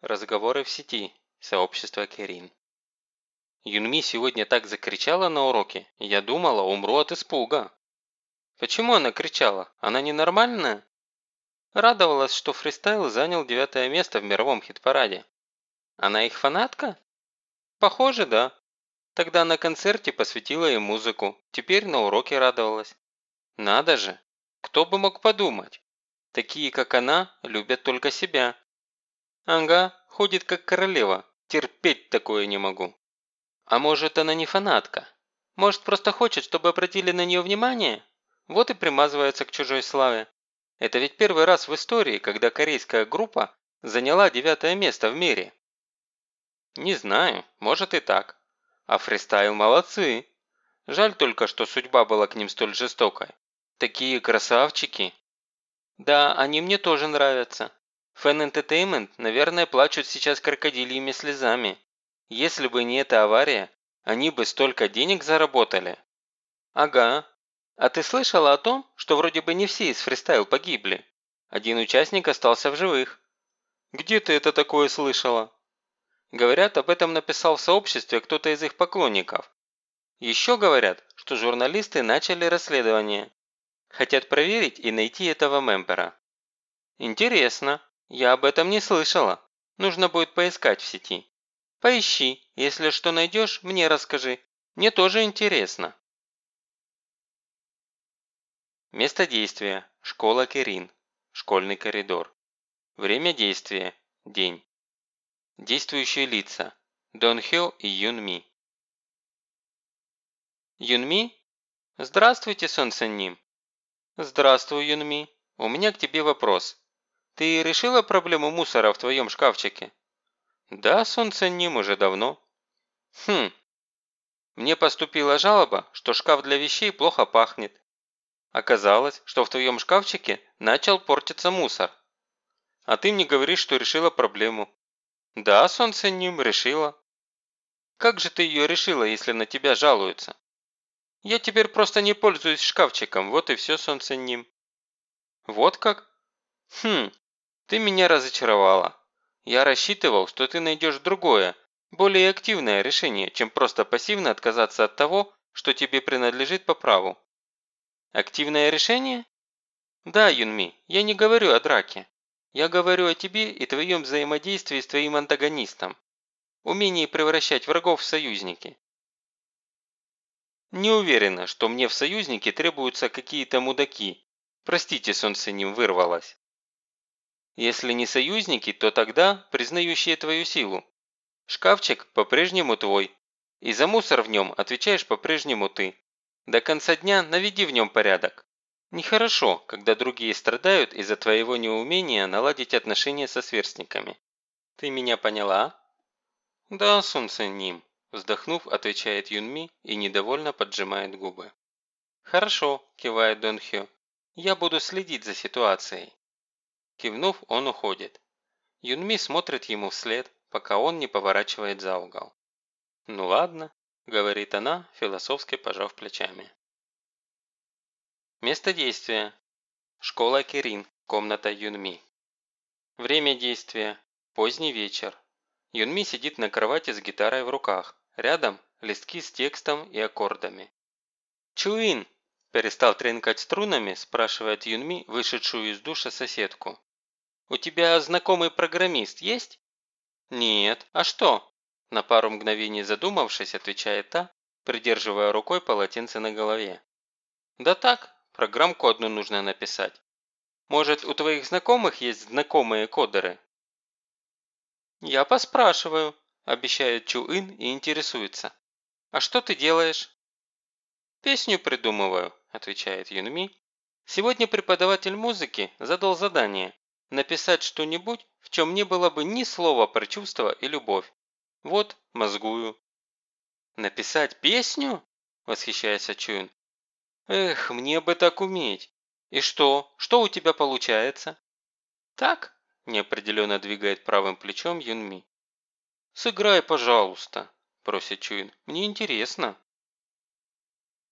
Разговоры в сети. Сообщество Керин. Юнми сегодня так закричала на уроке, я думала, умру от испуга. Почему она кричала? Она ненормальная? Радовалась, что фристайл занял девятое место в мировом хит-параде. Она их фанатка? Похоже, да. Тогда на концерте посвятила им музыку, теперь на уроке радовалась. Надо же, кто бы мог подумать. Такие, как она, любят только себя. Ага, ходит как королева, терпеть такое не могу. А может, она не фанатка? Может, просто хочет, чтобы обратили на нее внимание? Вот и примазывается к чужой славе. Это ведь первый раз в истории, когда корейская группа заняла девятое место в мире. Не знаю, может и так. А фристайл молодцы. Жаль только, что судьба была к ним столь жестокой. Такие красавчики. Да, они мне тоже нравятся. Fan Entertainment, наверное, плачут сейчас крокодильями слезами. Если бы не эта авария, они бы столько денег заработали. Ага. А ты слышала о том, что вроде бы не все из фристайл погибли? Один участник остался в живых. Где ты это такое слышала? Говорят, об этом написал в сообществе кто-то из их поклонников. Еще говорят, что журналисты начали расследование. Хотят проверить и найти этого мембера. Интересно, я об этом не слышала. Нужно будет поискать в сети. Поищи, если что найдешь, мне расскажи. Мне тоже интересно. Место действия. Школа Керин. Школьный коридор. Время действия. День. Действующие лица. Дон Хё и Юн Ми. Юн Ми? Здравствуйте, Солнце Ним. Здравствуй, Юн Ми. У меня к тебе вопрос. Ты решила проблему мусора в твоем шкафчике? Да, солнце ним уже давно. Хм. Мне поступила жалоба, что шкаф для вещей плохо пахнет. Оказалось, что в твоем шкафчике начал портиться мусор. А ты мне говоришь, что решила проблему. Да, солнце ним решила. Как же ты ее решила, если на тебя жалуются? Я теперь просто не пользуюсь шкафчиком, вот и все солнце ним. Вот как? Хм, ты меня разочаровала. Я рассчитывал, что ты найдешь другое, более активное решение, чем просто пассивно отказаться от того, что тебе принадлежит по праву. Активное решение? Да, Юнми, я не говорю о драке. Я говорю о тебе и твоем взаимодействии с твоим антагонистом. Умении превращать врагов в союзники. Не уверена, что мне в союзники требуются какие-то мудаки. Простите, солнце ним вырвалось. Если не союзники, то тогда признающие твою силу. Шкафчик по-прежнему твой. И за мусор в нем отвечаешь по-прежнему ты. До конца дня наведи в нем порядок. Нехорошо, когда другие страдают из-за твоего неумения наладить отношения со сверстниками. Ты меня поняла? Да, солнце ним. Вздохнув, отвечает Юнми и недовольно поджимает губы. «Хорошо», – кивает Дон Хё. «Я буду следить за ситуацией». Кивнув, он уходит. Юнми смотрит ему вслед, пока он не поворачивает за угол. «Ну ладно», – говорит она, философски пожав плечами. Место действия. Школа Кирин, комната Юнми. Время действия. Поздний вечер. Юнми сидит на кровати с гитарой в руках. Рядом листки с текстом и аккордами. «Чуин!» – перестал тренкать струнами, спрашивает Юнми, вышедшую из душа соседку. «У тебя знакомый программист есть?» «Нет. А что?» На пару мгновений задумавшись, отвечает та, придерживая рукой полотенце на голове. «Да так, программку одну нужно написать. Может, у твоих знакомых есть знакомые кодеры?» «Я поспрашиваю», – обещает Чуин и интересуется. «А что ты делаешь?» «Песню придумываю», – отвечает Юнми. «Сегодня преподаватель музыки задал задание Написать что-нибудь, в чем не было бы ни слова про чувства и любовь. Вот, мозгую. «Написать песню?» – восхищается Чуин. «Эх, мне бы так уметь. И что? Что у тебя получается?» «Так?» – неопределенно двигает правым плечом Юнми. «Сыграй, пожалуйста», – просит Чуин. «Мне интересно».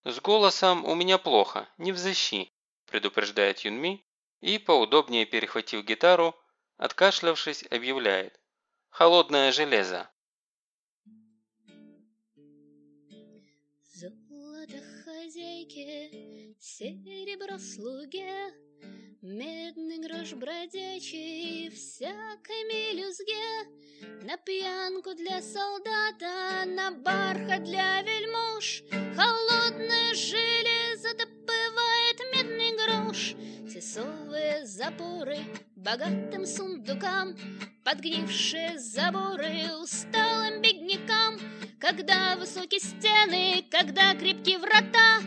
«С голосом у меня плохо, не взыщи», – предупреждает Юнми и, поудобнее перехватив гитару, откашлявшись, объявляет. Холодное железо. Золото хозяйке, серебро слуге, Медный грош бродячий всякой мелюзге, На пьянку для солдата, на бархат для вельмож, Запоры богатым сундукам, Подгнившие заборы усталым беднякам, Когда высокие стены, когда крепкие врата,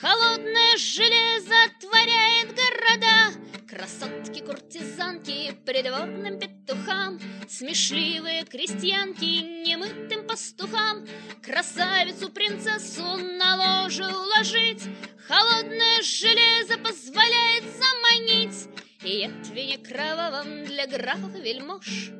Холодное железо творяет города, Красотки, куртизанки, придворным петухам, Смешливые крестьянки, немытым пастухам, Красавицу, принцессу на ложе уложить, Холодное железо позволяет заманить, И ятвине кровавом для графов вельмож,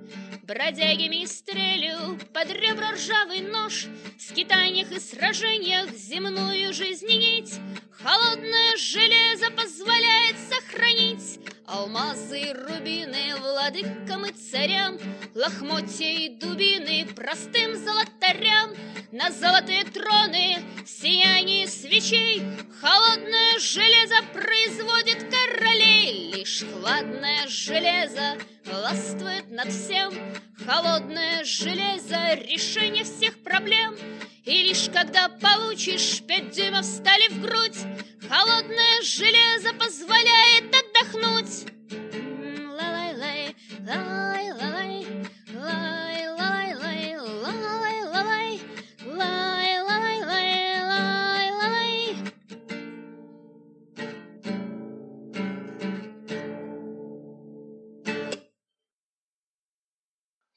Бродягами и стрелю под ребра ржавый нож, В скитаниях и сражениях земную жизнь нить, Холодное железо позволяет сохранить Алмазы рубины владыкам и царям, Лохмотья и дубины простым золотарям, На золотые троны сияние свечей Холодное железо производит королей, Лишь хладное железо властвует над всем, Холодное железо — решение всех проблем, И лишь когда получишь пять дюймов стали в грудь, Холодное железо позволяет отдохнуть.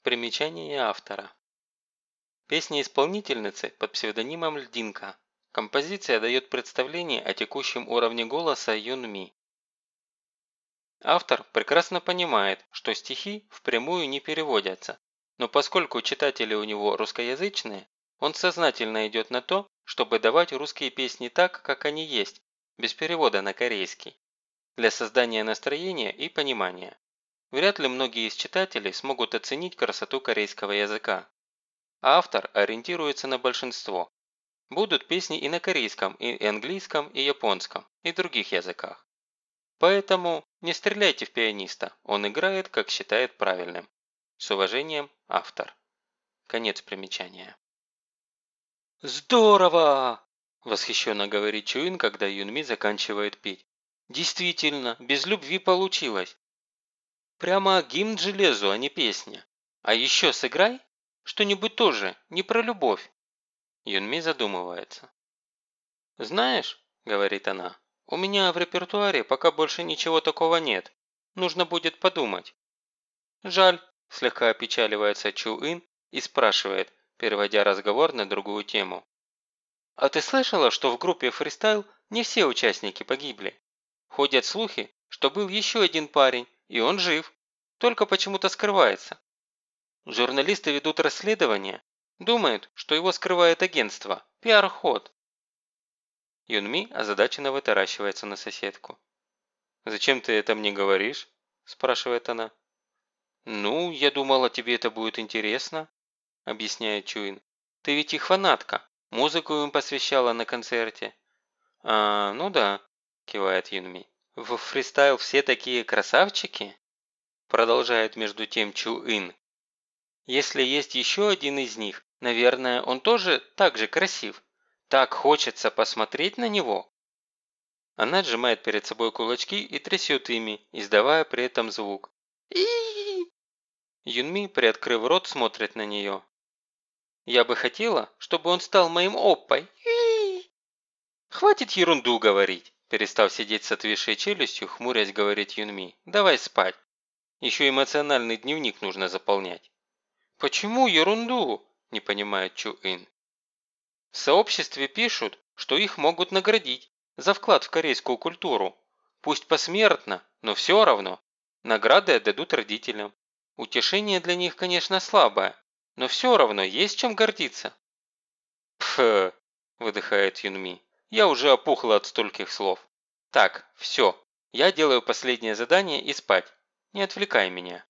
Примечание автора. Песня исполнительницы под псевдонимом Льдинка. Композиция дает представление о текущем уровне голоса Юнми. Автор прекрасно понимает, что стихи впрямую не переводятся, но поскольку читатели у него русскоязычные, он сознательно идет на то, чтобы давать русские песни так, как они есть, без перевода на корейский, для создания настроения и понимания. Вряд ли многие из читателей смогут оценить красоту корейского языка. Автор ориентируется на большинство. Будут песни и на корейском, и английском, и японском, и других языках. Поэтому не стреляйте в пианиста, он играет, как считает правильным. С уважением, автор. Конец примечания. «Здорово!» – восхищенно говорит Чуин, когда Юнми заканчивает петь. «Действительно, без любви получилось. Прямо гимн железу, а не песня. А еще сыграй что-нибудь тоже, не про любовь». Юнми задумывается. «Знаешь», – говорит она, – «у меня в репертуаре пока больше ничего такого нет. Нужно будет подумать». «Жаль», – слегка опечаливается Чу Ин и спрашивает, переводя разговор на другую тему. «А ты слышала, что в группе фристайл не все участники погибли? Ходят слухи, что был еще один парень, и он жив, только почему-то скрывается. Журналисты ведут расследование, думают, что его скрывает агентство, пиар-ход». Юнми озадаченно вытаращивается на соседку. «Зачем ты это мне говоришь?» – спрашивает она. «Ну, я думала, тебе это будет интересно», – объясняет Чуин. «Ты ведь их фанатка, музыку им посвящала на концерте». «А, ну да», – кивает Юнми. «В фристайл все такие красавчики?» Продолжает между тем Чуин. «Если есть еще один из них, наверное, он тоже так же красив. Так хочется посмотреть на него». Она сжимает перед собой кулачки и трясет ими, издавая при этом звук. и Юнми, приоткрыв рот, смотрит на нее. «Я бы хотела, чтобы он стал моим оппой. «Хватит ерунду говорить!» Перестав сидеть с отвисшей челюстью, хмурясь говорит Юнми. «Давай спать. Еще эмоциональный дневник нужно заполнять». «Почему ерунду?» – не понимает Чу Ин. В сообществе пишут, что их могут наградить за вклад в корейскую культуру. Пусть посмертно, но все равно. Награды отдадут родителям. Утешение для них, конечно, слабое, но все равно есть чем гордиться. «Пф!» – выдыхает Юнми. «Я уже опухла от стольких слов. Так, все, я делаю последнее задание и спать. Не отвлекай меня».